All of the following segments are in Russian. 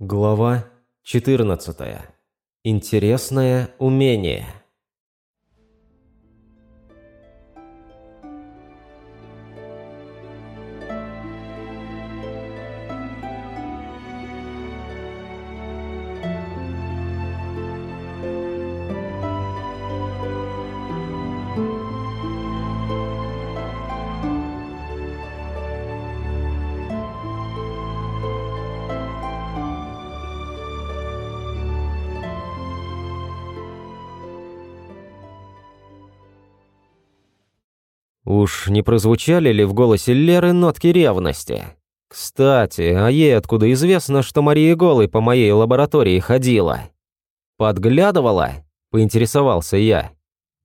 Глава 14. Интересное умение. Не прозвучали ли в голосе Леры нотки ревности? Кстати, а ей откуда известно, что Мария Голой по моей лаборатории ходила? Подглядывала? Поинтересовался я.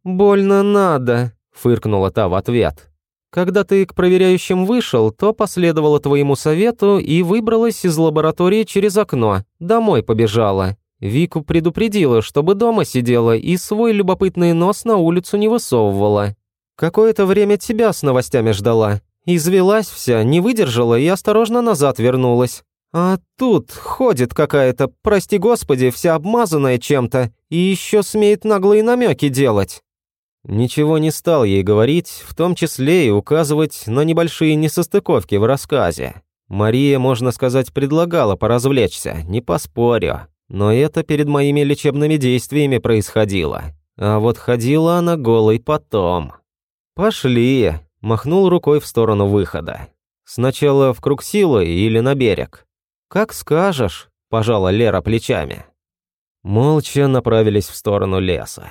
«Больно надо», — фыркнула та в ответ. «Когда ты к проверяющим вышел, то последовала твоему совету и выбралась из лаборатории через окно, домой побежала. Вику предупредила, чтобы дома сидела и свой любопытный нос на улицу не высовывала. Какое-то время тебя с новостями ждала. Извелась вся, не выдержала и осторожно назад вернулась. А тут ходит какая-то, прости господи, вся обмазанная чем-то, и еще смеет наглые намеки делать. Ничего не стал ей говорить, в том числе и указывать на небольшие несостыковки в рассказе. Мария, можно сказать, предлагала поразвлечься, не поспорю. Но это перед моими лечебными действиями происходило. А вот ходила она голой потом. «Пошли», – махнул рукой в сторону выхода. «Сначала в круг силы или на берег?» «Как скажешь», – пожала Лера плечами. Молча направились в сторону леса.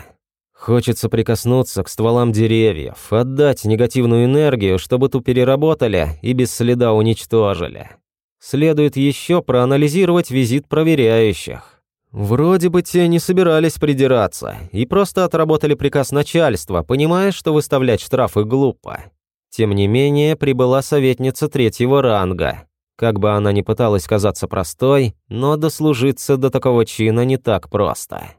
Хочется прикоснуться к стволам деревьев, отдать негативную энергию, чтобы ту переработали и без следа уничтожили. Следует еще проанализировать визит проверяющих. Вроде бы те не собирались придираться и просто отработали приказ начальства, понимая, что выставлять штрафы глупо. Тем не менее, прибыла советница третьего ранга. Как бы она ни пыталась казаться простой, но дослужиться до такого чина не так просто.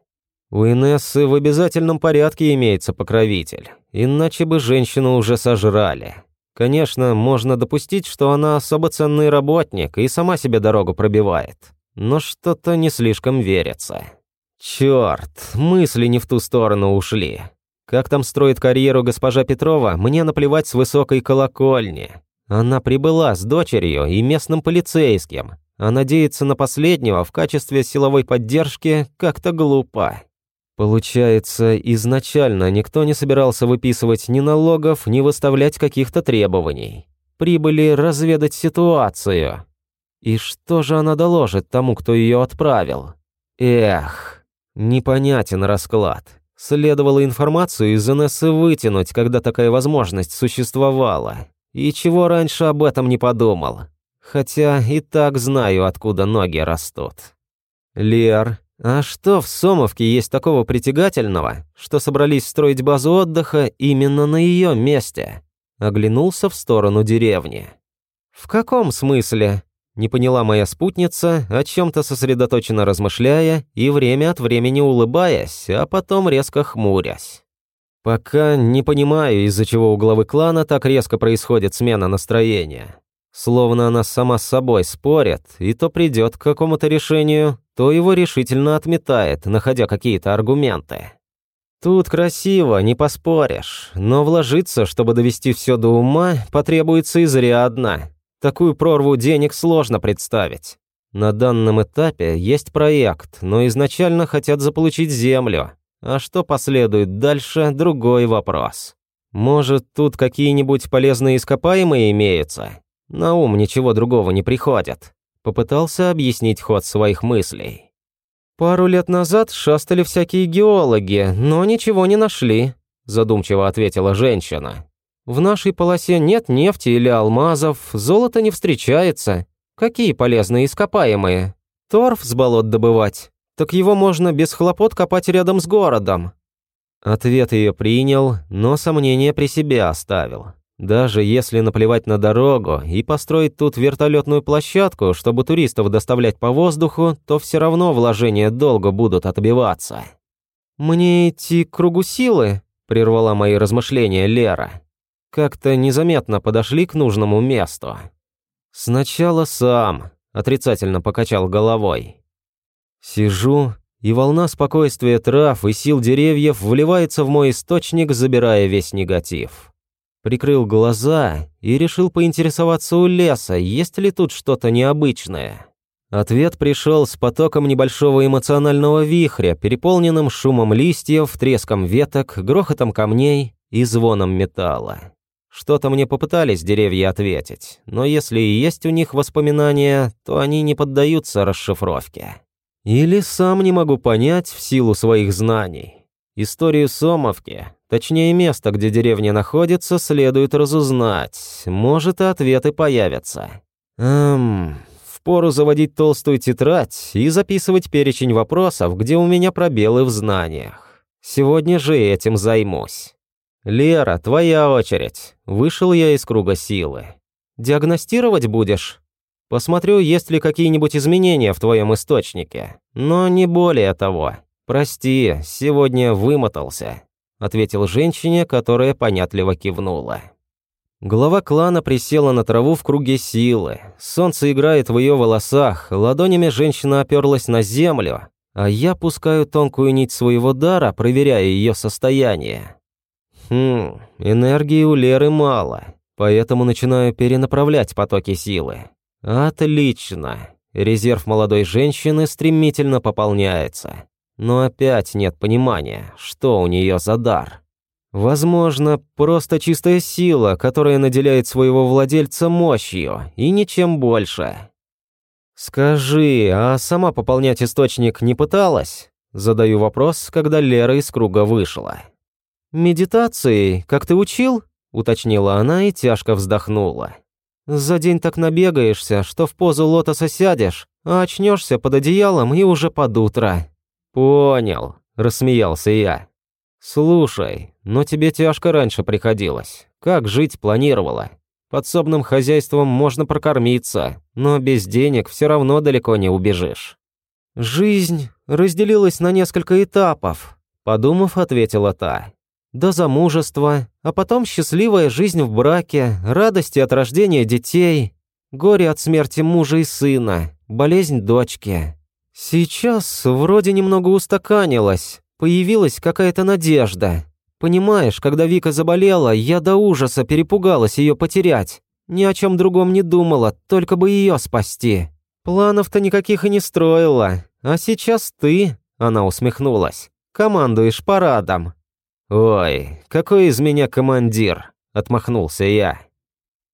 У Инессы в обязательном порядке имеется покровитель, иначе бы женщину уже сожрали. Конечно, можно допустить, что она особо ценный работник и сама себе дорогу пробивает но что-то не слишком верится. Черт, мысли не в ту сторону ушли. Как там строит карьеру госпожа Петрова, мне наплевать с высокой колокольни. Она прибыла с дочерью и местным полицейским, а надеяться на последнего в качестве силовой поддержки как-то глупо. Получается, изначально никто не собирался выписывать ни налогов, ни выставлять каких-то требований. Прибыли разведать ситуацию. И что же она доложит тому, кто ее отправил? Эх, непонятен расклад. Следовало информацию из Инессы вытянуть, когда такая возможность существовала. И чего раньше об этом не подумал. Хотя и так знаю, откуда ноги растут. Лер, а что в Сомовке есть такого притягательного, что собрались строить базу отдыха именно на ее месте? Оглянулся в сторону деревни. В каком смысле? Не поняла моя спутница, о чем-то сосредоточенно размышляя и время от времени улыбаясь, а потом резко хмурясь. Пока не понимаю, из-за чего у главы клана так резко происходит смена настроения. Словно она сама с собой спорит, и то придет к какому-то решению, то его решительно отметает, находя какие-то аргументы. Тут красиво, не поспоришь, но вложиться, чтобы довести все до ума, потребуется изрядно, Такую прорву денег сложно представить. На данном этапе есть проект, но изначально хотят заполучить землю. А что последует дальше – другой вопрос. Может, тут какие-нибудь полезные ископаемые имеются? На ум ничего другого не приходит. Попытался объяснить ход своих мыслей. «Пару лет назад шастали всякие геологи, но ничего не нашли», задумчиво ответила женщина. В нашей полосе нет нефти или алмазов, золото не встречается. Какие полезные ископаемые? Торф с болот добывать. Так его можно без хлопот копать рядом с городом. Ответ ее принял, но сомнения при себе оставил. Даже если наплевать на дорогу и построить тут вертолетную площадку, чтобы туристов доставлять по воздуху, то все равно вложения долго будут отбиваться. «Мне идти к кругу силы?» – прервала мои размышления Лера как-то незаметно подошли к нужному месту. Сначала сам, отрицательно покачал головой. Сижу, и волна спокойствия трав и сил деревьев вливается в мой источник, забирая весь негатив. Прикрыл глаза и решил поинтересоваться у леса, есть ли тут что-то необычное. Ответ пришел с потоком небольшого эмоционального вихря, переполненным шумом листьев, треском веток, грохотом камней и звоном металла. Что-то мне попытались деревья ответить, но если и есть у них воспоминания, то они не поддаются расшифровке. Или сам не могу понять в силу своих знаний. Историю Сомовки, точнее место, где деревня находится, следует разузнать. Может, и ответы появятся. Эм, впору заводить толстую тетрадь и записывать перечень вопросов, где у меня пробелы в знаниях. Сегодня же этим займусь. «Лера, твоя очередь. Вышел я из круга силы. Диагностировать будешь?» Посмотрю, есть ли какие-нибудь изменения в твоем источнике. Но не более того. Прости, сегодня вымотался», — ответил женщине, которая понятливо кивнула. Глава клана присела на траву в круге силы. Солнце играет в ее волосах, ладонями женщина оперлась на землю, а я пускаю тонкую нить своего дара, проверяя ее состояние. Хм, энергии у Леры мало, поэтому начинаю перенаправлять потоки силы. Отлично. Резерв молодой женщины стремительно пополняется. Но опять нет понимания, что у нее за дар. Возможно, просто чистая сила, которая наделяет своего владельца мощью, и ничем больше. «Скажи, а сама пополнять источник не пыталась?» Задаю вопрос, когда Лера из круга вышла. «Медитацией, как ты учил?» – уточнила она и тяжко вздохнула. За день так набегаешься, что в позу лотоса сядешь, а очнешься под одеялом и уже под утро». «Понял», – рассмеялся я. «Слушай, но тебе тяжко раньше приходилось. Как жить планировала? Подсобным хозяйством можно прокормиться, но без денег все равно далеко не убежишь». «Жизнь разделилась на несколько этапов», – подумав, ответила та до замужества, а потом счастливая жизнь в браке, радости от рождения детей, горе от смерти мужа и сына, болезнь дочки. Сейчас вроде немного устаканилась, появилась какая-то надежда. Понимаешь, когда Вика заболела, я до ужаса перепугалась ее потерять. Ни о чем другом не думала, только бы ее спасти. Планов-то никаких и не строила. А сейчас ты, она усмехнулась, командуешь парадом. «Ой, какой из меня командир!» – отмахнулся я.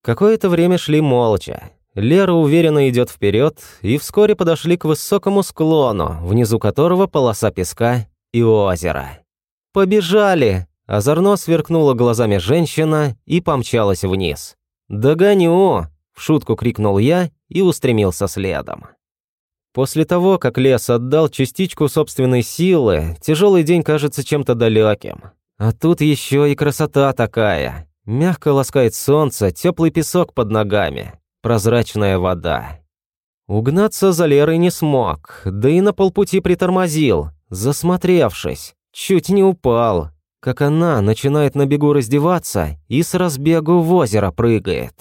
Какое-то время шли молча. Лера уверенно идет вперед, и вскоре подошли к высокому склону, внизу которого полоса песка и озеро. «Побежали!» – озорно сверкнула глазами женщина и помчалась вниз. «Догоню!» – в шутку крикнул я и устремился следом. После того, как лес отдал частичку собственной силы, тяжелый день кажется чем-то далеким. А тут еще и красота такая. Мягко ласкает солнце, теплый песок под ногами, прозрачная вода. Угнаться за Лерой не смог, да и на полпути притормозил, засмотревшись, чуть не упал, как она начинает на бегу раздеваться и с разбегу в озеро прыгает.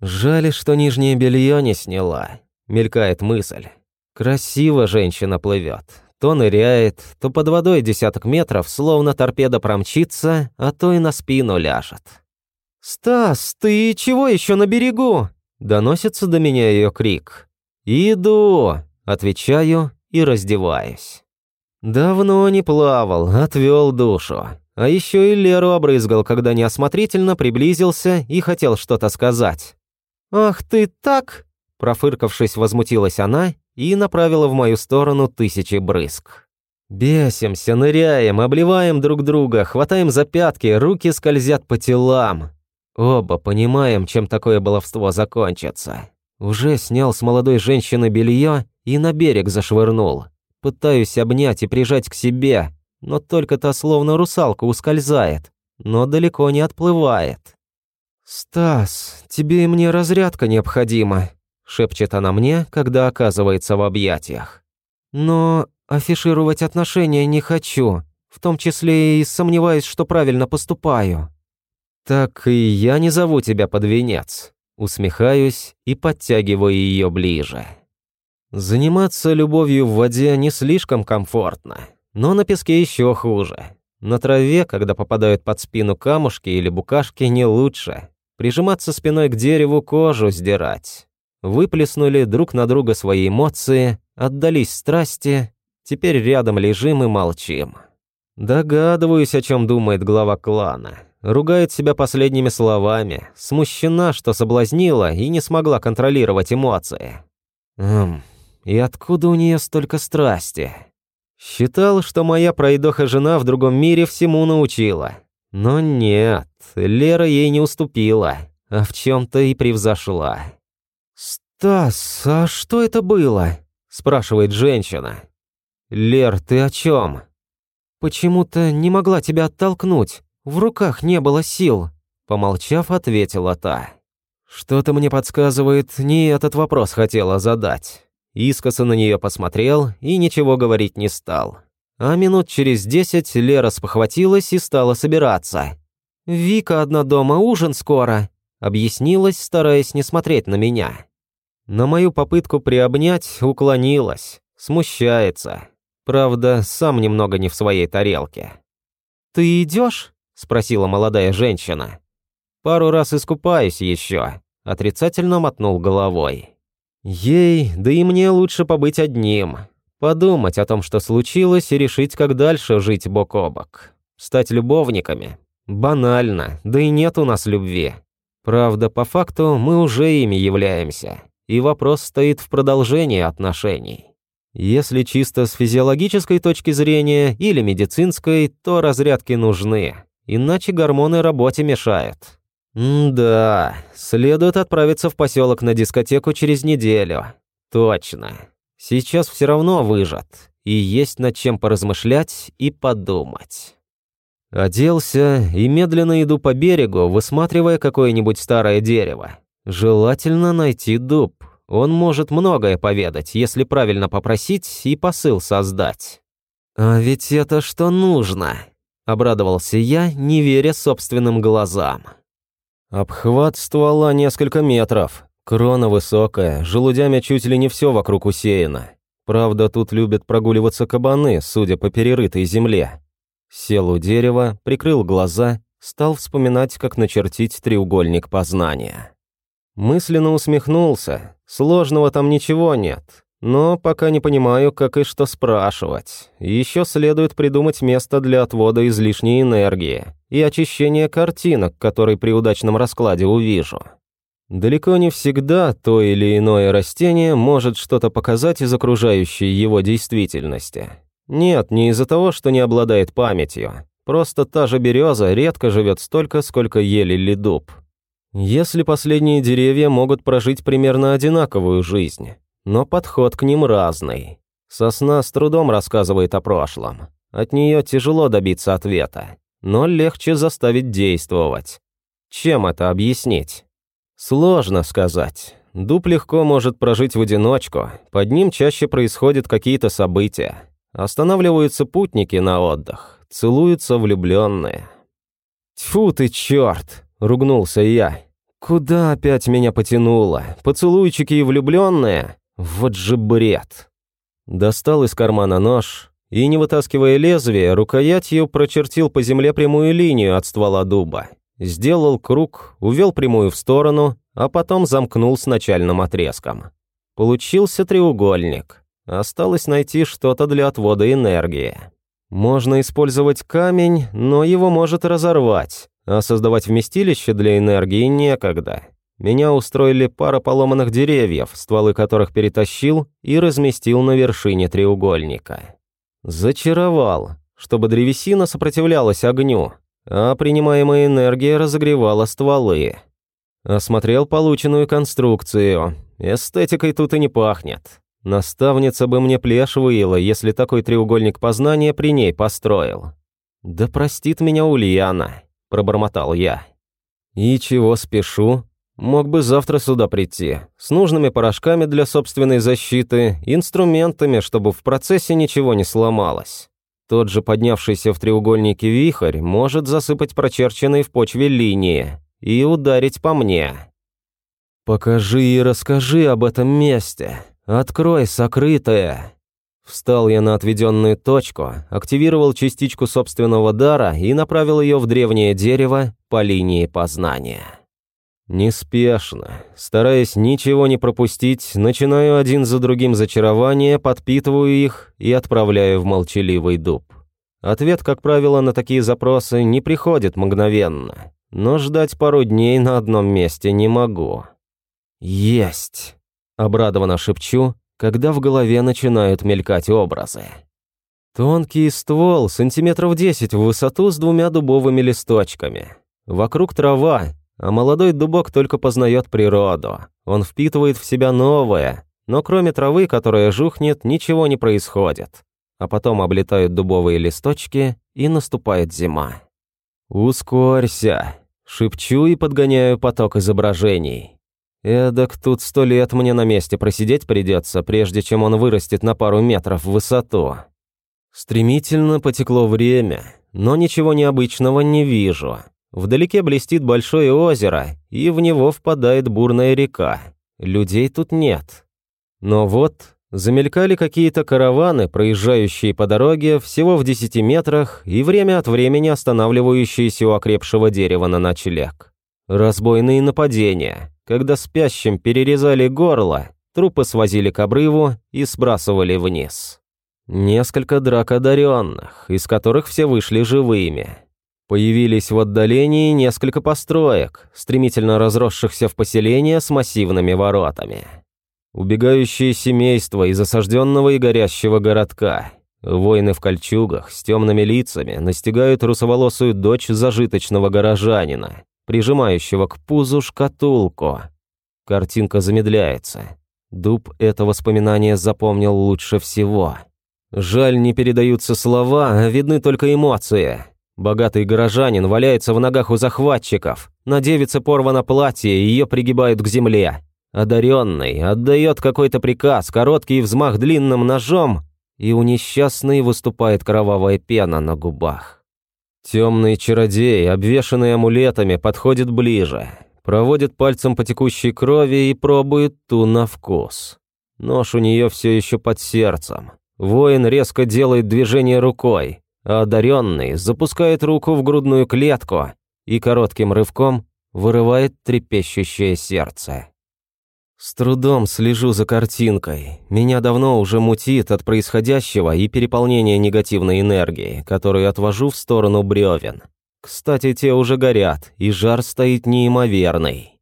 Жаль, что нижнее белье не сняла, мелькает мысль. Красиво женщина плывет, то ныряет, то под водой десяток метров, словно торпеда промчится, а то и на спину ляжет. «Стас, ты чего еще на берегу?» Доносится до меня ее крик. «Иду!» – отвечаю и раздеваюсь. Давно не плавал, отвел душу. А еще и Леру обрызгал, когда неосмотрительно приблизился и хотел что-то сказать. «Ах ты так!» Профыркавшись, возмутилась она и направила в мою сторону тысячи брызг. Бесимся, ныряем, обливаем друг друга, хватаем за пятки, руки скользят по телам. Оба понимаем, чем такое баловство закончится. Уже снял с молодой женщины белье и на берег зашвырнул. Пытаюсь обнять и прижать к себе, но только та словно русалка ускользает, но далеко не отплывает. «Стас, тебе и мне разрядка необходима», шепчет она мне, когда оказывается в объятиях. Но афишировать отношения не хочу, в том числе и сомневаюсь, что правильно поступаю. Так и я не зову тебя под венец. Усмехаюсь и подтягиваю ее ближе. Заниматься любовью в воде не слишком комфортно, но на песке еще хуже. На траве, когда попадают под спину камушки или букашки, не лучше. Прижиматься спиной к дереву, кожу сдирать. Выплеснули друг на друга свои эмоции, отдались страсти, теперь рядом лежим и молчим. Догадываюсь, о чем думает глава клана. Ругает себя последними словами, смущена, что соблазнила и не смогла контролировать эмоции. Эм, и откуда у нее столько страсти? Считал, что моя пройдоха-жена в другом мире всему научила. Но нет, Лера ей не уступила, а в чем-то и превзошла. «Стас, а что это было?» – спрашивает женщина. «Лер, ты о чем?» «Почему-то не могла тебя оттолкнуть. В руках не было сил», – помолчав, ответила та. «Что-то мне подсказывает, не этот вопрос хотела задать». Искоса на нее посмотрел и ничего говорить не стал. А минут через десять Лера спохватилась и стала собираться. «Вика одна дома, ужин скоро», — объяснилась, стараясь не смотреть на меня. На мою попытку приобнять уклонилась, смущается. Правда, сам немного не в своей тарелке. «Ты идешь? спросила молодая женщина. «Пару раз искупаюсь еще», — отрицательно мотнул головой. Ей, да и мне лучше побыть одним. Подумать о том, что случилось, и решить, как дальше жить бок о бок. Стать любовниками. Банально, да и нет у нас любви. Правда, по факту мы уже ими являемся. И вопрос стоит в продолжении отношений. Если чисто с физиологической точки зрения или медицинской, то разрядки нужны. Иначе гормоны работе мешают. «Да, следует отправиться в поселок на дискотеку через неделю. Точно. Сейчас все равно выжат, и есть над чем поразмышлять и подумать». Оделся и медленно иду по берегу, высматривая какое-нибудь старое дерево. Желательно найти дуб. Он может многое поведать, если правильно попросить и посыл создать. «А ведь это что нужно?» — обрадовался я, не веря собственным глазам. Обхват ствола несколько метров. Крона высокая, желудями чуть ли не все вокруг усеяно. Правда, тут любят прогуливаться кабаны, судя по перерытой земле. Сел у дерева, прикрыл глаза, стал вспоминать, как начертить треугольник познания. Мысленно усмехнулся. Сложного там ничего нет. Но пока не понимаю, как и что спрашивать. Еще следует придумать место для отвода излишней энергии и очищения картинок, которые при удачном раскладе увижу. Далеко не всегда то или иное растение может что-то показать из окружающей его действительности. Нет, не из-за того, что не обладает памятью. Просто та же береза редко живет столько, сколько ели или дуб. Если последние деревья могут прожить примерно одинаковую жизнь, но подход к ним разный. Сосна с трудом рассказывает о прошлом. От нее тяжело добиться ответа, но легче заставить действовать. Чем это объяснить? Сложно сказать. Дуб легко может прожить в одиночку, под ним чаще происходят какие-то события. Останавливаются путники на отдых, целуются влюбленные. «Тьфу ты, черт!» — ругнулся я. «Куда опять меня потянуло? Поцелуйчики и влюбленные? Вот же бред. Достал из кармана нож и, не вытаскивая лезвие, рукоятью прочертил по земле прямую линию от ствола дуба. Сделал круг, увел прямую в сторону, а потом замкнул с начальным отрезком. Получился треугольник. Осталось найти что-то для отвода энергии. Можно использовать камень, но его может разорвать, а создавать вместилище для энергии некогда. Меня устроили пара поломанных деревьев, стволы которых перетащил и разместил на вершине треугольника. Зачаровал, чтобы древесина сопротивлялась огню, а принимаемая энергия разогревала стволы. Осмотрел полученную конструкцию. Эстетикой тут и не пахнет. Наставница бы мне плешь выила, если такой треугольник познания при ней построил. «Да простит меня Ульяна», — пробормотал я. «И чего спешу?» Мог бы завтра сюда прийти, с нужными порошками для собственной защиты, инструментами, чтобы в процессе ничего не сломалось. Тот же поднявшийся в треугольнике вихрь может засыпать прочерченные в почве линии и ударить по мне. «Покажи и расскажи об этом месте», Открой сокрытое!» Встал я на отведенную точку, активировал частичку собственного дара и направил ее в древнее дерево по линии познания. Неспешно, стараясь ничего не пропустить, начинаю один за другим зачарования, подпитываю их и отправляю в молчаливый дуб. Ответ, как правило, на такие запросы не приходит мгновенно, но ждать пару дней на одном месте не могу. «Есть!» – обрадованно шепчу, когда в голове начинают мелькать образы. Тонкий ствол, сантиметров 10 в высоту с двумя дубовыми листочками. Вокруг трава, а молодой дубок только познает природу. Он впитывает в себя новое, но кроме травы, которая жухнет, ничего не происходит. А потом облетают дубовые листочки, и наступает зима. «Ускорься!» – шепчу и подгоняю поток изображений. Эдак тут сто лет мне на месте просидеть придется, прежде чем он вырастет на пару метров в высоту. Стремительно потекло время, но ничего необычного не вижу. Вдалеке блестит большое озеро, и в него впадает бурная река. Людей тут нет. Но вот замелькали какие-то караваны, проезжающие по дороге всего в десяти метрах и время от времени останавливающиеся у окрепшего дерева на ночлег. Разбойные нападения, когда спящим перерезали горло, трупы свозили к обрыву и сбрасывали вниз. Несколько драк одаренных, из которых все вышли живыми. Появились в отдалении несколько построек, стремительно разросшихся в поселение с массивными воротами. Убегающие семейства из осажденного и горящего городка. Воины в кольчугах с темными лицами настигают русоволосую дочь зажиточного горожанина, прижимающего к пузу шкатулку. Картинка замедляется. Дуб это воспоминание запомнил лучше всего. Жаль, не передаются слова, а видны только эмоции. Богатый горожанин валяется в ногах у захватчиков. На девице порвано платье, ее пригибают к земле. Одаренный отдает какой-то приказ, короткий взмах длинным ножом, и у несчастной выступает кровавая пена на губах. Темный чародей, обвешанный амулетами, подходит ближе, проводит пальцем по текущей крови и пробует ту на вкус. Нож у нее все еще под сердцем. Воин резко делает движение рукой, а одаренный запускает руку в грудную клетку и коротким рывком вырывает трепещущее сердце. С трудом слежу за картинкой. Меня давно уже мутит от происходящего и переполнения негативной энергии, которую отвожу в сторону бревен. Кстати, те уже горят, и жар стоит неимоверный.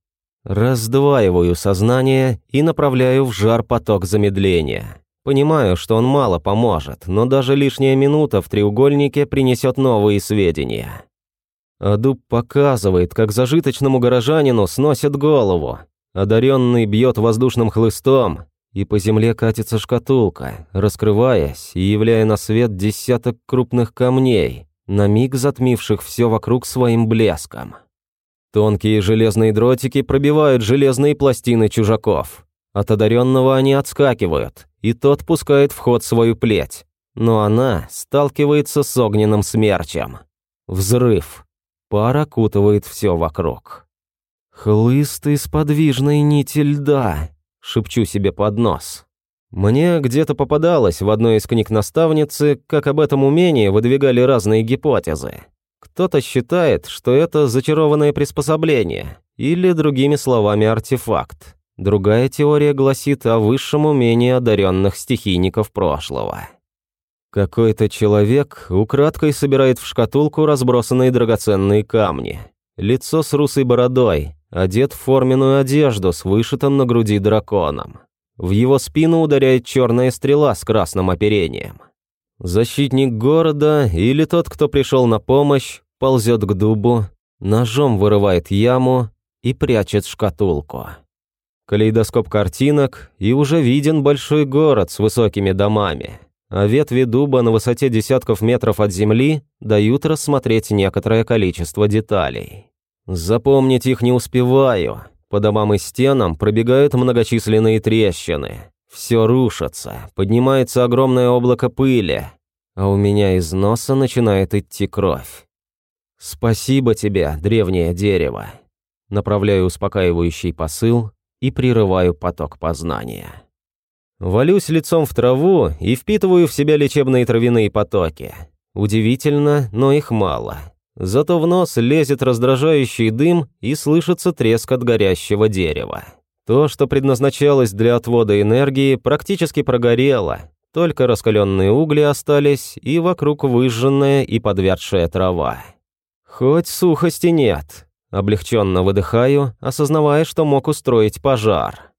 Раздваиваю сознание и направляю в жар поток замедления. Понимаю, что он мало поможет, но даже лишняя минута в треугольнике принесет новые сведения. Адуб показывает, как зажиточному горожанину сносят голову, Одаренный бьет воздушным хлыстом, и по земле катится шкатулка, раскрываясь и являя на свет десяток крупных камней, на миг затмивших все вокруг своим блеском. Тонкие железные дротики пробивают железные пластины чужаков. От одаренного они отскакивают, и тот пускает в ход свою плеть. Но она сталкивается с огненным смерчем. Взрыв. Пар окутывает все вокруг. «Хлыст из подвижной нити льда», — шепчу себе под нос. Мне где-то попадалось в одной из книг наставницы, как об этом умении выдвигали разные гипотезы. Кто-то считает, что это зачарованное приспособление, или, другими словами, артефакт. Другая теория гласит о высшем умении одаренных стихийников прошлого. Какой-то человек украдкой собирает в шкатулку разбросанные драгоценные камни. Лицо с русой бородой, одет в форменную одежду с вышитым на груди драконом. В его спину ударяет черная стрела с красным оперением. Защитник города или тот, кто пришел на помощь, ползет к дубу, ножом вырывает яму и прячет шкатулку. Калейдоскоп картинок, и уже виден большой город с высокими домами, а ветви дуба на высоте десятков метров от земли дают рассмотреть некоторое количество деталей. Запомнить их не успеваю. По домам и стенам пробегают многочисленные трещины. Все рушится, поднимается огромное облако пыли, а у меня из носа начинает идти кровь. Спасибо тебе, древнее дерево. Направляю успокаивающий посыл и прерываю поток познания. Валюсь лицом в траву и впитываю в себя лечебные травяные потоки. Удивительно, но их мало. Зато в нос лезет раздражающий дым и слышится треск от горящего дерева. То, что предназначалось для отвода энергии, практически прогорело, только раскаленные угли остались и вокруг выжженная и подвядшая трава. Хоть сухости нет. Облегченно выдыхаю, осознавая, что мог устроить пожар.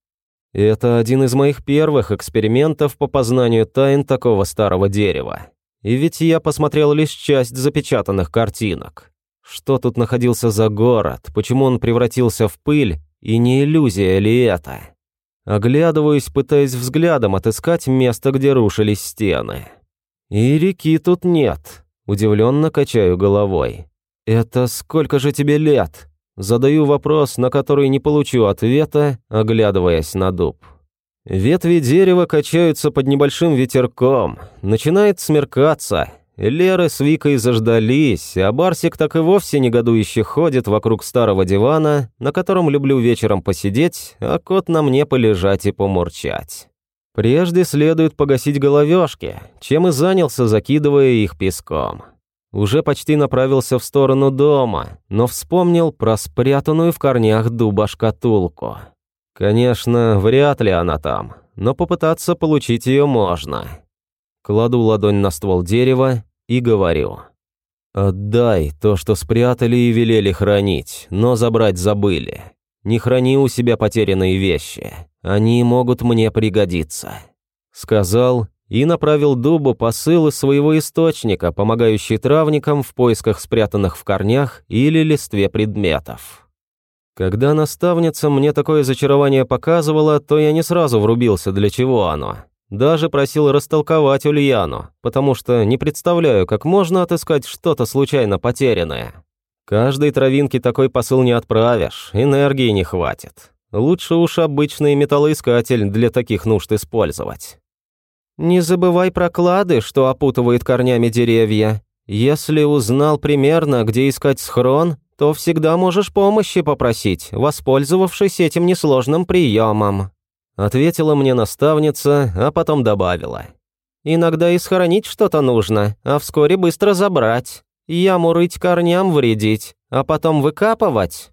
Это один из моих первых экспериментов по познанию тайн такого старого дерева. И ведь я посмотрел лишь часть запечатанных картинок. Что тут находился за город, почему он превратился в пыль, и не иллюзия ли это? Оглядываюсь, пытаясь взглядом отыскать место, где рушились стены. И реки тут нет. Удивленно качаю головой. «Это сколько же тебе лет?» Задаю вопрос, на который не получу ответа, оглядываясь на дуб. Ветви дерева качаются под небольшим ветерком. Начинает смеркаться. Лера с Викой заждались, а Барсик так и вовсе негодующе ходит вокруг старого дивана, на котором люблю вечером посидеть, а кот на мне полежать и помурчать. Прежде следует погасить головешки, чем и занялся, закидывая их песком. Уже почти направился в сторону дома, но вспомнил про спрятанную в корнях дуба шкатулку. Конечно, вряд ли она там, но попытаться получить ее можно. Кладу ладонь на ствол дерева и говорю. «Отдай то, что спрятали и велели хранить, но забрать забыли. Не храни у себя потерянные вещи, они могут мне пригодиться». Сказал и направил дубу посыл из своего источника, помогающий травникам в поисках спрятанных в корнях или листве предметов. Когда наставница мне такое зачарование показывала, то я не сразу врубился, для чего оно. Даже просил растолковать Ульяну, потому что не представляю, как можно отыскать что-то случайно потерянное. Каждой травинке такой посыл не отправишь, энергии не хватит. Лучше уж обычный металлоискатель для таких нужд использовать. Не забывай про клады, что опутывает корнями деревья. Если узнал примерно, где искать схрон, то всегда можешь помощи попросить, воспользовавшись этим несложным приемом. Ответила мне наставница, а потом добавила. «Иногда и схоронить что-то нужно, а вскоре быстро забрать. Яму рыть корням вредить, а потом выкапывать».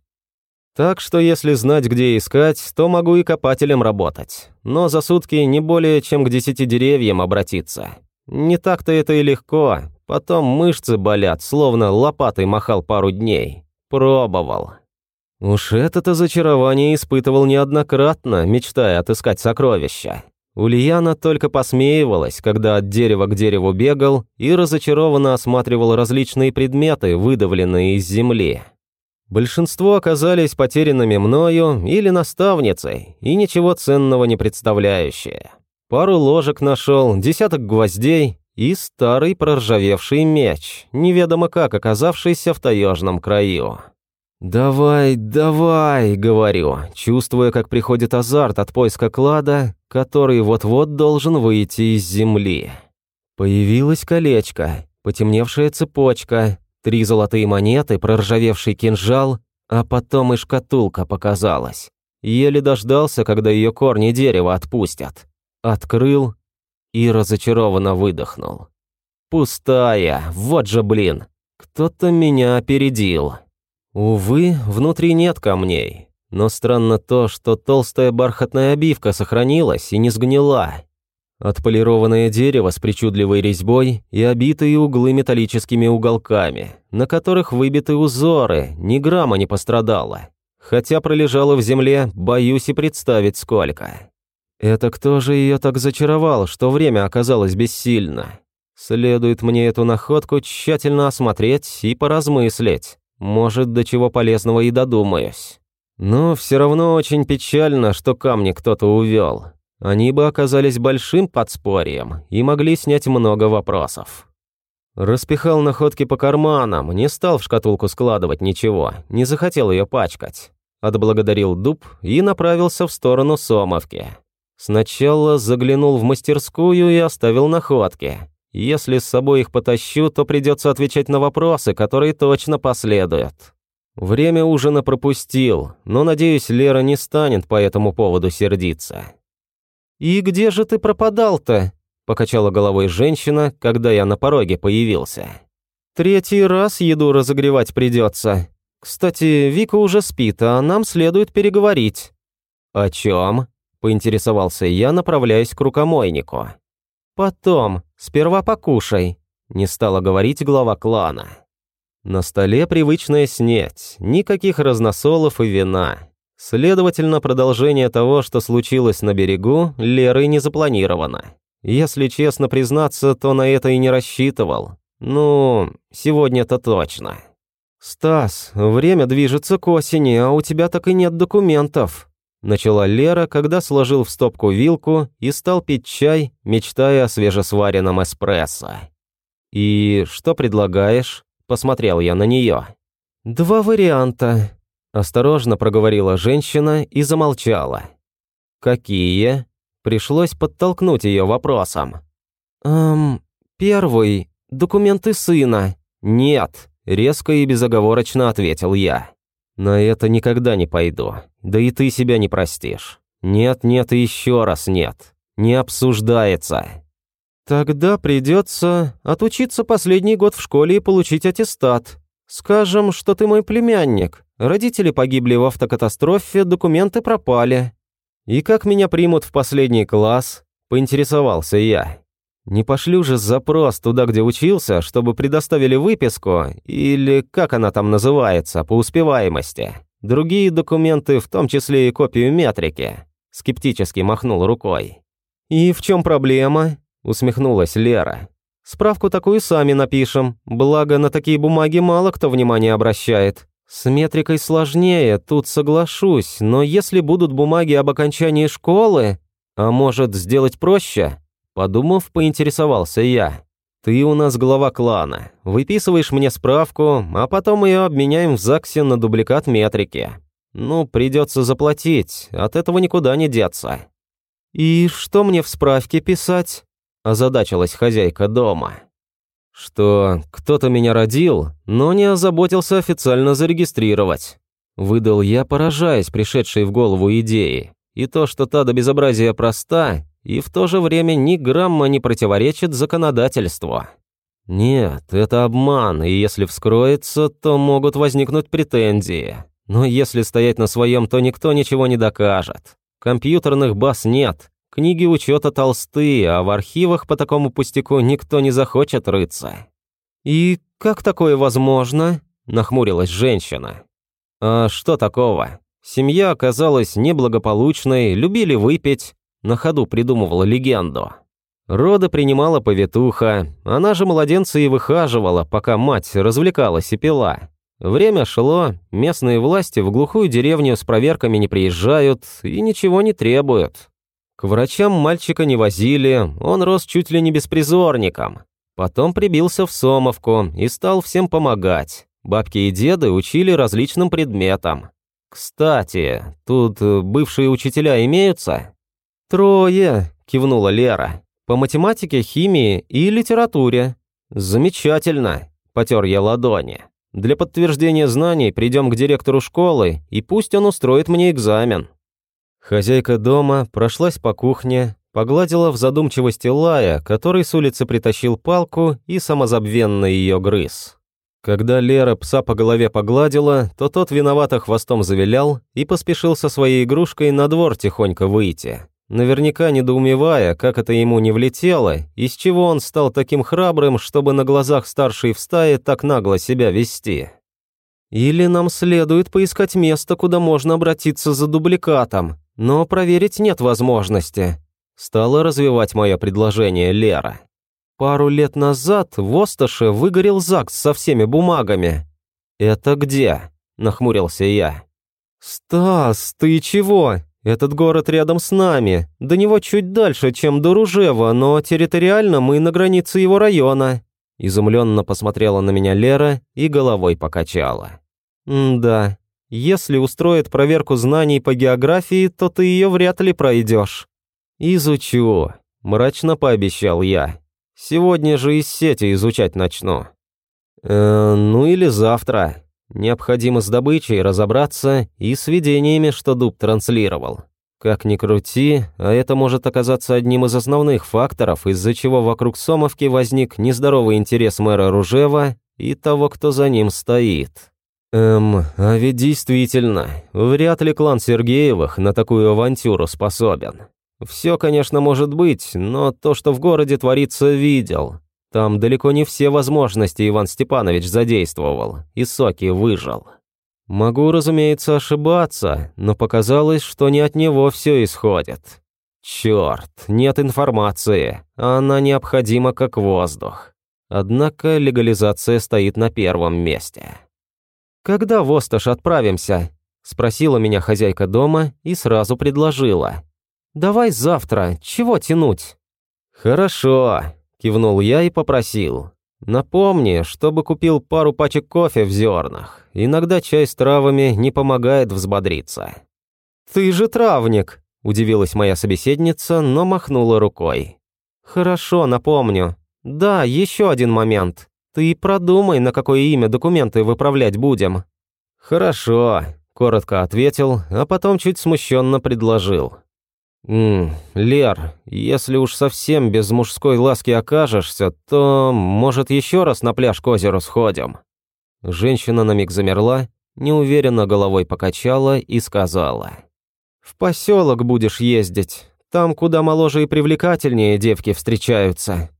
Так что если знать, где искать, то могу и копателем работать. Но за сутки не более чем к десяти деревьям обратиться. Не так-то это и легко. Потом мышцы болят, словно лопатой махал пару дней. Пробовал. Уж это-то зачарование испытывал неоднократно, мечтая отыскать сокровища. Ульяна только посмеивалась, когда от дерева к дереву бегал и разочарованно осматривал различные предметы, выдавленные из земли. Большинство оказались потерянными мною или наставницей, и ничего ценного не представляющие. Пару ложек нашел, десяток гвоздей и старый проржавевший меч, неведомо как оказавшийся в таежном краю. «Давай, давай», — говорю, чувствуя, как приходит азарт от поиска клада, который вот-вот должен выйти из земли. Появилось колечко, потемневшая цепочка, три золотые монеты, проржавевший кинжал, а потом и шкатулка показалась. Еле дождался, когда ее корни дерева отпустят. Открыл и разочарованно выдохнул. Пустая, вот же блин, кто-то меня опередил. Увы, внутри нет камней. Но странно то, что толстая бархатная обивка сохранилась и не сгнила. Отполированное дерево с причудливой резьбой и обитые углы металлическими уголками, на которых выбиты узоры, ни грамма не пострадало. Хотя пролежало в земле, боюсь и представить сколько. Это кто же ее так зачаровал, что время оказалось бессильно? Следует мне эту находку тщательно осмотреть и поразмыслить. Может, до чего полезного и додумаюсь. Но все равно очень печально, что камни кто-то увел. Они бы оказались большим подспорьем и могли снять много вопросов. Распихал находки по карманам, не стал в шкатулку складывать ничего, не захотел ее пачкать. Отблагодарил дуб и направился в сторону Сомовки. Сначала заглянул в мастерскую и оставил находки. Если с собой их потащу, то придется отвечать на вопросы, которые точно последуют. Время ужина пропустил, но, надеюсь, Лера не станет по этому поводу сердиться. «И где же ты пропадал-то?» – покачала головой женщина, когда я на пороге появился. «Третий раз еду разогревать придется. Кстати, Вика уже спит, а нам следует переговорить». «О чем?» – поинтересовался я, направляясь к рукомойнику. «Потом. Сперва покушай», – не стала говорить глава клана. На столе привычная снеть, никаких разносолов и вина. Следовательно, продолжение того, что случилось на берегу, Лерой не запланировано. Если честно признаться, то на это и не рассчитывал. Ну, сегодня-то точно. «Стас, время движется к осени, а у тебя так и нет документов», начала Лера, когда сложил в стопку вилку и стал пить чай, мечтая о свежесваренном эспрессо. «И что предлагаешь?» – посмотрел я на нее. «Два варианта», – осторожно проговорила женщина и замолчала. «Какие?» – пришлось подтолкнуть ее вопросом. «Эм, первый – документы сына». «Нет», – резко и безоговорочно ответил я. «На это никогда не пойду. Да и ты себя не простишь. Нет, нет и еще раз нет. Не обсуждается. Тогда придется отучиться последний год в школе и получить аттестат. Скажем, что ты мой племянник. Родители погибли в автокатастрофе, документы пропали. И как меня примут в последний класс? Поинтересовался я. Не пошлю же запрос туда, где учился, чтобы предоставили выписку, или как она там называется, по успеваемости. Другие документы, в том числе и копию метрики. Скептически махнул рукой. «И в чем проблема?» – усмехнулась Лера. «Справку такую сами напишем, благо на такие бумаги мало кто внимания обращает. С метрикой сложнее, тут соглашусь, но если будут бумаги об окончании школы, а может сделать проще?» Подумав, поинтересовался я. «Ты у нас глава клана. Выписываешь мне справку, а потом ее обменяем в ЗАГСе на дубликат метрики. Ну, придется заплатить, от этого никуда не деться». «И что мне в справке писать?» – озадачилась хозяйка дома. «Что кто-то меня родил, но не озаботился официально зарегистрировать». Выдал я, поражаясь пришедшей в голову идеи. И то, что та до безобразия проста, и в то же время ни грамма не противоречит законодательству. Нет, это обман, и если вскроется, то могут возникнуть претензии. Но если стоять на своем, то никто ничего не докажет. Компьютерных баз нет, книги учета толстые, а в архивах по такому пустяку никто не захочет рыться. «И как такое возможно?» – нахмурилась женщина. «А что такого? Семья оказалась неблагополучной, любили выпить, на ходу придумывала легенду. Рода принимала повитуха, она же младенца и выхаживала, пока мать развлекалась и пила. Время шло, местные власти в глухую деревню с проверками не приезжают и ничего не требуют. К врачам мальчика не возили, он рос чуть ли не беспризорником. Потом прибился в Сомовку и стал всем помогать. Бабки и деды учили различным предметам. Кстати, тут бывшие учителя имеются? «Трое», – кивнула Лера. «По математике, химии и литературе». «Замечательно», – потер я ладони. «Для подтверждения знаний придем к директору школы, и пусть он устроит мне экзамен». Хозяйка дома прошлась по кухне, погладила в задумчивости Лая, который с улицы притащил палку и самозабвенно ее грыз. Когда Лера пса по голове погладила, то тот виновато хвостом завилял и поспешил со своей игрушкой на двор тихонько выйти наверняка недоумевая, как это ему не влетело, из чего он стал таким храбрым, чтобы на глазах старшей в стае так нагло себя вести. Или нам следует поискать место, куда можно обратиться за дубликатом, но проверить нет возможности. Стала развивать мое предложение Лера. Пару лет назад в Осташе выгорел ЗАГС со всеми бумагами. «Это где?» – нахмурился я. «Стас, ты чего? Этот город рядом с нами, до него чуть дальше, чем до Ружева, но территориально мы на границе его района». Изумленно посмотрела на меня Лера и головой покачала. «Да, если устроит проверку знаний по географии, то ты ее вряд ли пройдешь». «Изучу», – мрачно пообещал я. «Сегодня же из сети изучать начну». «Э, «Ну или завтра», Необходимо с добычей разобраться и с видениями, что дуб транслировал. Как ни крути, а это может оказаться одним из основных факторов, из-за чего вокруг Сомовки возник нездоровый интерес мэра Ружева и того, кто за ним стоит. Эм, а ведь действительно, вряд ли клан Сергеевых на такую авантюру способен. Все, конечно, может быть, но то, что в городе творится, видел. Там далеко не все возможности Иван Степанович задействовал, и Соки выжил. Могу, разумеется, ошибаться, но показалось, что не от него все исходит. Черт, нет информации, а она необходима как воздух. Однако легализация стоит на первом месте. «Когда в Осташ отправимся?» – спросила меня хозяйка дома и сразу предложила. «Давай завтра, чего тянуть?» «Хорошо», – кивнул я и попросил. Напомни, чтобы купил пару пачек кофе в зернах. Иногда чай с травами не помогает взбодриться. Ты же травник, удивилась моя собеседница, но махнула рукой. Хорошо, напомню. Да, еще один момент. Ты продумай, на какое имя документы выправлять будем. Хорошо, коротко ответил, а потом чуть смущенно предложил. «Ммм, Лер, если уж совсем без мужской ласки окажешься, то, может, еще раз на пляж к озеру сходим?» Женщина на миг замерла, неуверенно головой покачала и сказала. «В поселок будешь ездить, там куда моложе и привлекательнее девки встречаются».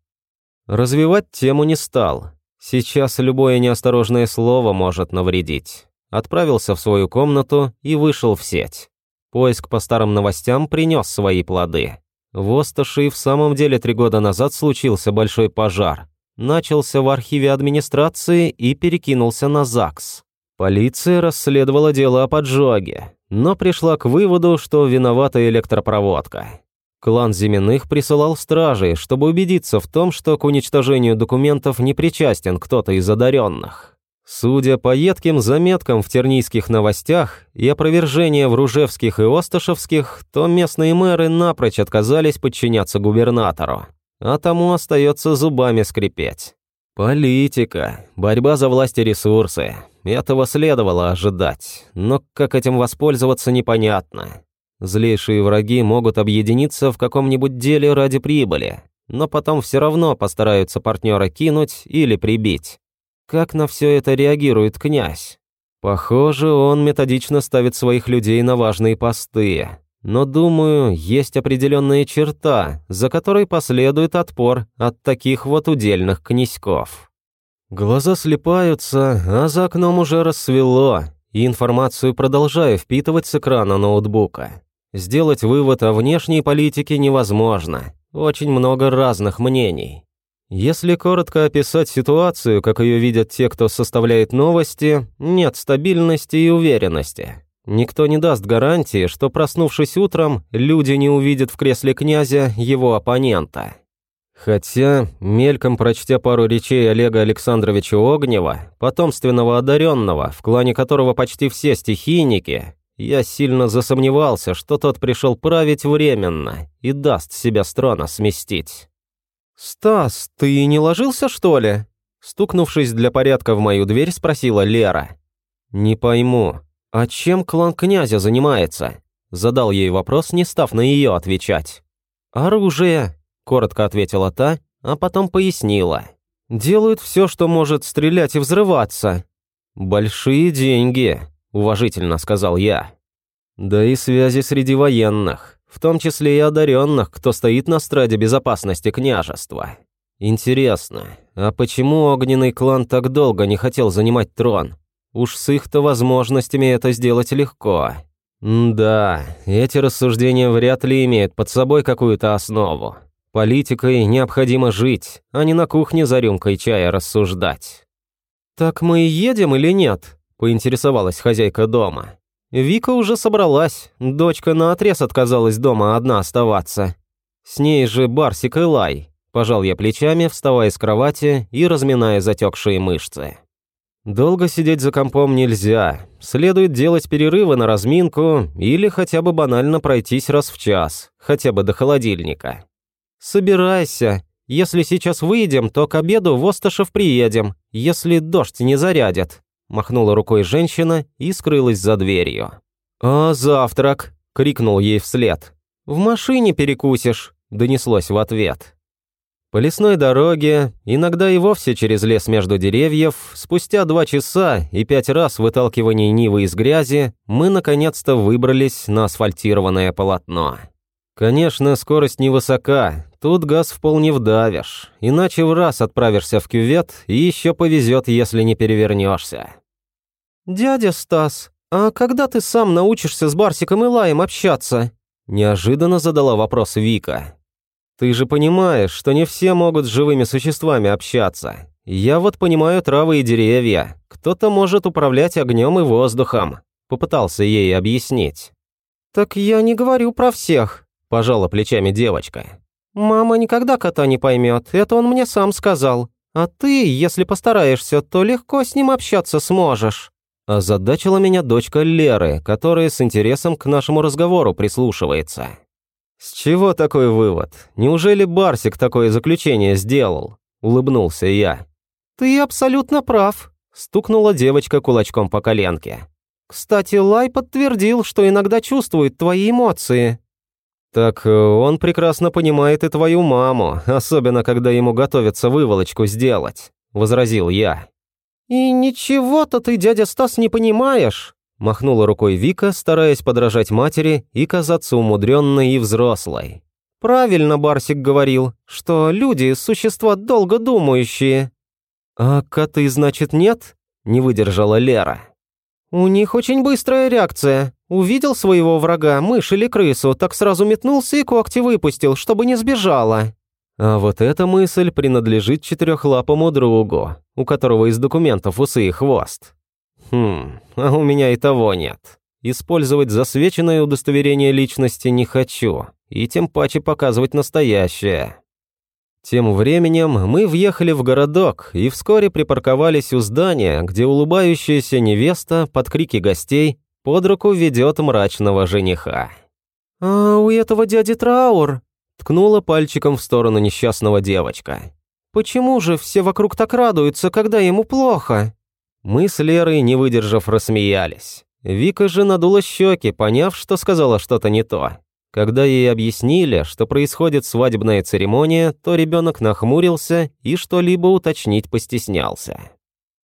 Развивать тему не стал. Сейчас любое неосторожное слово может навредить. Отправился в свою комнату и вышел в сеть. Поиск по старым новостям принес свои плоды. В Осташи в самом деле три года назад случился большой пожар. Начался в архиве администрации и перекинулся на ЗАГС. Полиция расследовала дело о поджоге, но пришла к выводу, что виновата электропроводка. Клан Зиминых присылал стражей, чтобы убедиться в том, что к уничтожению документов не причастен кто-то из одаренных. Судя по едким заметкам в тернийских новостях и опровержения в Ружевских и Осташевских, то местные мэры напрочь отказались подчиняться губернатору, а тому остается зубами скрипеть. Политика, борьба за власть и ресурсы. Этого следовало ожидать, но как этим воспользоваться непонятно. Злейшие враги могут объединиться в каком-нибудь деле ради прибыли, но потом все равно постараются партнера кинуть или прибить. Как на все это реагирует князь? Похоже, он методично ставит своих людей на важные посты. Но, думаю, есть определенная черта, за которой последует отпор от таких вот удельных князьков. Глаза слепаются, а за окном уже рассвело, и информацию продолжаю впитывать с экрана ноутбука. Сделать вывод о внешней политике невозможно. Очень много разных мнений. Если коротко описать ситуацию, как ее видят те, кто составляет новости, нет стабильности и уверенности. Никто не даст гарантии, что, проснувшись утром, люди не увидят в кресле князя его оппонента. Хотя, мельком прочтя пару речей Олега Александровича Огнева, потомственного одаренного, в клане которого почти все стихийники, я сильно засомневался, что тот пришел править временно и даст себя с сместить. «Стас, ты не ложился, что ли?» Стукнувшись для порядка в мою дверь, спросила Лера. «Не пойму, а чем клан князя занимается?» Задал ей вопрос, не став на ее отвечать. «Оружие», — коротко ответила та, а потом пояснила. «Делают все, что может стрелять и взрываться». «Большие деньги», — уважительно сказал я. «Да и связи среди военных в том числе и одаренных, кто стоит на страде безопасности княжества. Интересно, а почему огненный клан так долго не хотел занимать трон? Уж с их-то возможностями это сделать легко. Да, эти рассуждения вряд ли имеют под собой какую-то основу. Политикой необходимо жить, а не на кухне за рюмкой чая рассуждать. «Так мы едем или нет?» – поинтересовалась хозяйка дома. Вика уже собралась, дочка наотрез отказалась дома одна оставаться. С ней же Барсик и Лай. Пожал я плечами, вставая с кровати и разминая затекшие мышцы. Долго сидеть за компом нельзя. Следует делать перерывы на разминку или хотя бы банально пройтись раз в час, хотя бы до холодильника. Собирайся. Если сейчас выйдем, то к обеду в Осташев приедем, если дождь не зарядит махнула рукой женщина и скрылась за дверью. «А завтрак?» – крикнул ей вслед. «В машине перекусишь», – донеслось в ответ. По лесной дороге, иногда и вовсе через лес между деревьев, спустя два часа и пять раз выталкивания Нивы из грязи, мы наконец-то выбрались на асфальтированное полотно. Конечно, скорость невысока, тут газ в пол не вдавишь, иначе в раз отправишься в кювет и еще повезет, если не перевернешься. «Дядя Стас, а когда ты сам научишься с Барсиком и Лаем общаться?» Неожиданно задала вопрос Вика. Ты же понимаешь, что не все могут с живыми существами общаться. Я вот понимаю травы и деревья. Кто-то может управлять огнем и воздухом. Попытался ей объяснить. Так я не говорю про всех, пожала плечами девочка. Мама никогда кота не поймет, это он мне сам сказал. А ты, если постараешься, то легко с ним общаться сможешь. Озадачила меня дочка Леры, которая с интересом к нашему разговору прислушивается. «С чего такой вывод? Неужели Барсик такое заключение сделал?» – улыбнулся я. «Ты абсолютно прав», – стукнула девочка кулачком по коленке. «Кстати, Лай подтвердил, что иногда чувствует твои эмоции». «Так э, он прекрасно понимает и твою маму, особенно когда ему готовятся выволочку сделать», – возразил я. «И ничего-то ты, дядя Стас, не понимаешь», Махнула рукой Вика, стараясь подражать матери и казаться умудренной и взрослой. «Правильно Барсик говорил, что люди – существа долго думающие». «А коты, значит, нет?» – не выдержала Лера. «У них очень быстрая реакция. Увидел своего врага, мышь или крысу, так сразу метнулся и когти выпустил, чтобы не сбежала». А вот эта мысль принадлежит четырехлапому другу, у которого из документов усы и хвост. Хм, а у меня и того нет. Использовать засвеченное удостоверение личности не хочу, и тем паче показывать настоящее. Тем временем мы въехали в городок и вскоре припарковались у здания, где улыбающаяся невеста под крики гостей под руку ведет мрачного жениха. «А у этого дяди траур», — ткнула пальчиком в сторону несчастного девочка. «Почему же все вокруг так радуются, когда ему плохо?» Мы с Лерой, не выдержав, рассмеялись. Вика же надула щеки, поняв, что сказала что-то не то. Когда ей объяснили, что происходит свадебная церемония, то ребенок нахмурился и что-либо уточнить постеснялся.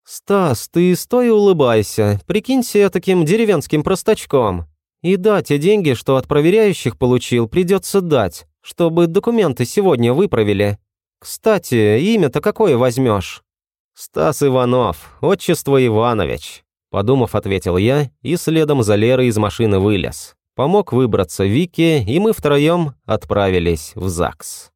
«Стас, ты стой и улыбайся, прикинься таким деревенским простачком. И да, те деньги, что от проверяющих получил, придется дать, чтобы документы сегодня выправили. Кстати, имя-то какое возьмешь?» «Стас Иванов, отчество Иванович», – подумав, ответил я и следом за Лерой из машины вылез. Помог выбраться Вике, и мы втроем отправились в ЗАГС.